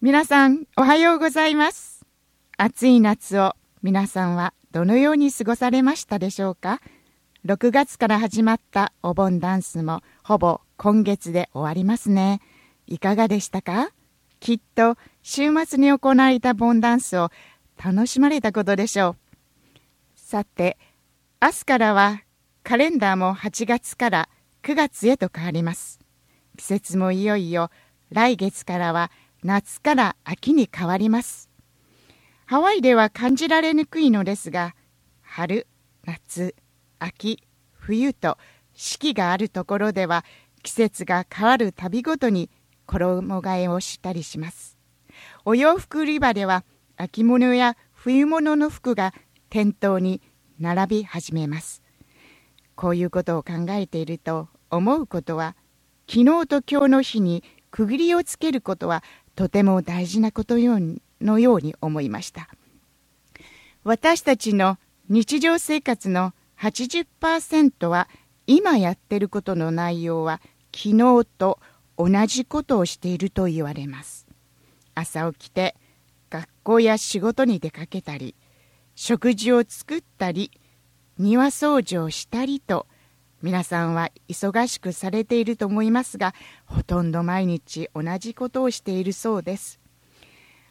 皆さん、おはようございます。暑い夏を皆さんはどのように過ごされましたでしょうか ?6 月から始まったお盆ダンスもほぼ今月で終わりますね。いかがでしたか？きっと週末に行われた盆ダンスを楽しまれたことでしょう。さて、明日からはカレンダーも8月から9月へと変わります。季節もいよいよ来月からは夏から秋に変わります。ハワイでは感じられにくいのですが春夏秋冬と四季があるところでは季節が変わるたびごとに衣替えをしたりします。お洋服売り場では秋物や冬物の服が店頭に並び始めます。こういうことを考えていると思うことは昨日と今日の日に区切りをつけることはとても大事なことのように思いました。私たちの日常生活の80%は今やってることの内容は昨日と同じことをしていると言われます。朝起きて学校や仕事に出かけたり食事を作ったり庭掃除をしたりと皆さんは忙しくされていると思いますがほとんど毎日同じことをしているそうです。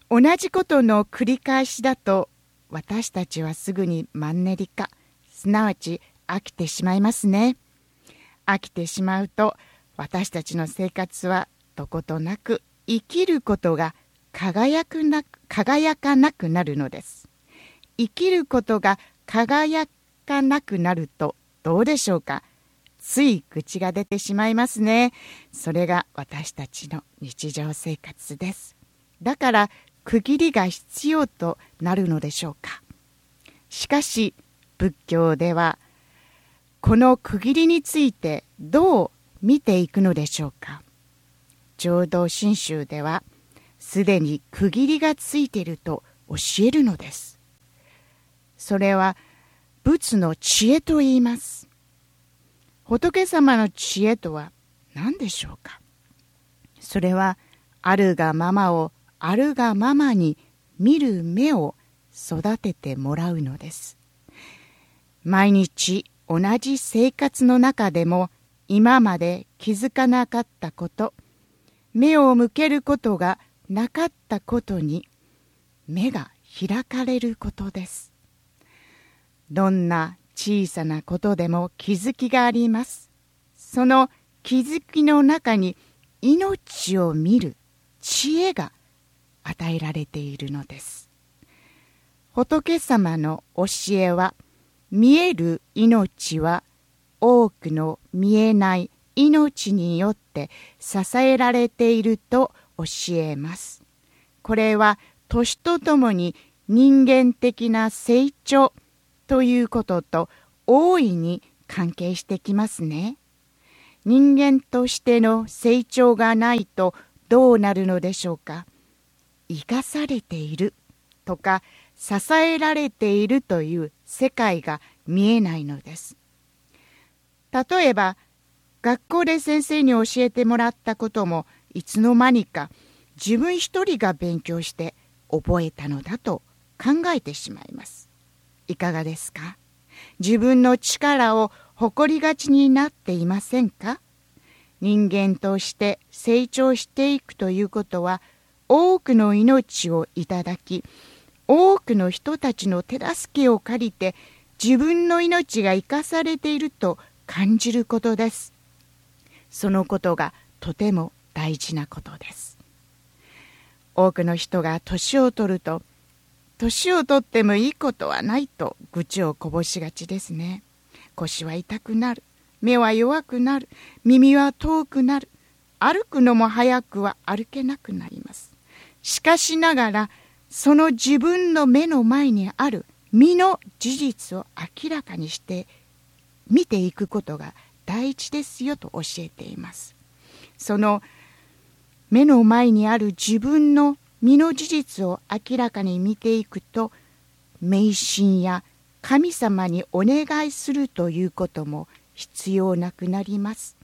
同じことの繰り返しだと私たちはすぐにマンネリ化。すなわち飽きてしまいますね。飽きてしまうと私たちの生活はどことなく生きることが輝くな輝かなくなるのです。生きることが輝かなくなるとどうでしょうか？つい口が出てしまいますね。それが私たちの日常生活です。だから区切りが必要となるのでしょうか。しかし仏教ではこの区切りについてどう見ていくのでしょうか。浄土真宗ではすでに区切りがついていると教えるのです。それは仏の知恵と言います。仏様の知恵とは何でしょうか？それはあるがままをあるがままに見る目を育ててもらうのです。毎日同じ生活の中でも今まで気づかなかったこと目を向けることがなかったことに目が開かれることです。どんな小さなことでも気づきがあります。その気づきの中に命を見る知恵が与えられているのです。仏様の教えは見える命は多くの見えない命によって支えられていると教えます。これは年とともに人間的な成長ということと大いに関係してきますね。人間としての成長がないとどうなるのでしょうか。生かされているとか支えられているという世界が見えないのです。例えば学校で先生に教えてもらったこともいつの間にか自分一人が勉強して覚えたのだと考えてしまいます。いかがですか？自分の力を誇りがちになっていませんか？人間として成長していくということは多くの命をいただき多くの人たちの手助けを借りて自分の命が生かされていると感じることです。そのことがとても大事なことです。多くの人が年を取ると年をとってもいいことはないと愚痴をこぼしがちですね。腰は痛くなる。目は弱くなる。耳は遠くなる。歩くのも早くは歩けなくなります。しかしながらその自分の目の前にある身の事実を明らかにして見ていくことが大事ですよと教えています。その目の前にある自分の身の事実を明らかに見ていくと迷信や神様にお願いするということも必要なくなります。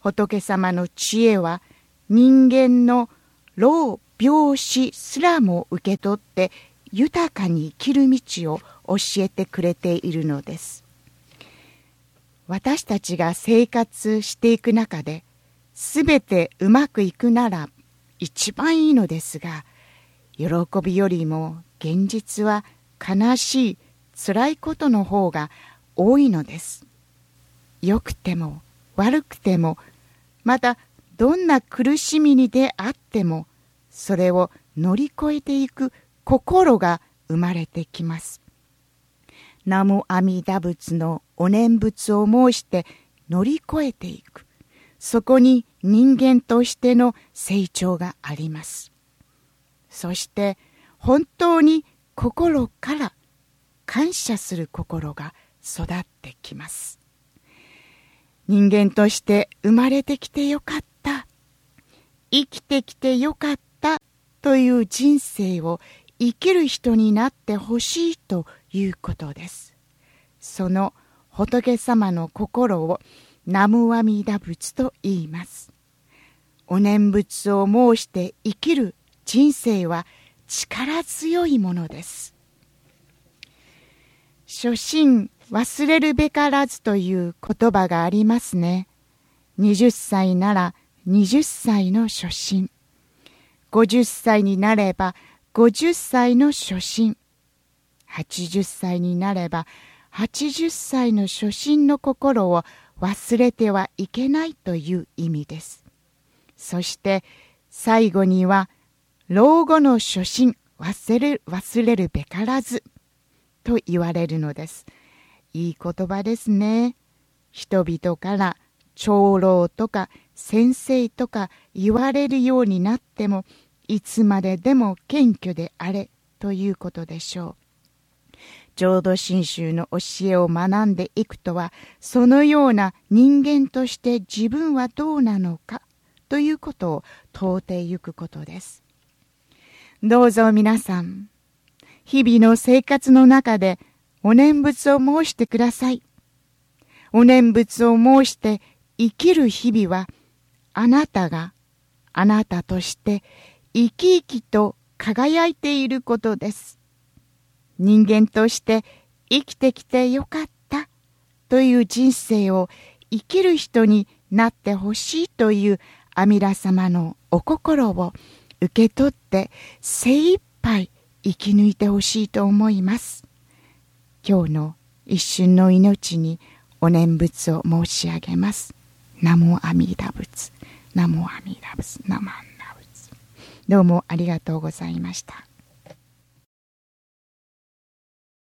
仏様の知恵は人間の老病死すらも受け取って豊かに生きる道を教えてくれているのです。私たちが生活していく中で全てうまくいくなら一番いいのですが喜びよりも現実は悲しい辛いことの方が多いのです。良くても悪くてもまたどんな苦しみにであってもそれを乗り越えていく心が生まれてきます。南無阿弥陀仏のお念仏を申して乗り越えていく。そこに人間としての成長があります。そして本当に心から感謝する心が育ってきます。人間として生まれてきてよかった。生きてきてよかったという人生を生きる人になってほしいということです。その仏様の心を南無阿弥陀仏と言います。お念仏を申して生きる人生は力強いものです。初心忘れるべからずという言葉がありますね。20歳なら20歳の初心。50歳になれば50歳の初心。80歳になれば80歳の初心の心を忘れてはいけないという意味です。そして最後には老後の初心忘れ忘れるべからずと言われるのです。いい言葉ですね。人々から長老とか先生とか言われるようになってもいつまででも謙虚であれということでしょう。浄土真宗の教えを学んでいくとはそのような人間として自分はどうなのかということを問うてゆくことです。どうぞ皆さん日々の生活の中でお念仏を申してください。お念仏を申して生きる日々はあなたがあなたとして生き生きと輝いていることです。人間として生きてきてよかったという人生を生きる人になってほしいという阿弥陀様のお心を受け取って精一杯生き抜いてほしいと思います。今日の一瞬の命にお念仏を申し上げます。ナモ阿弥陀仏。ナモ阿弥陀仏。ナマンダ仏。どうもありがとうございました。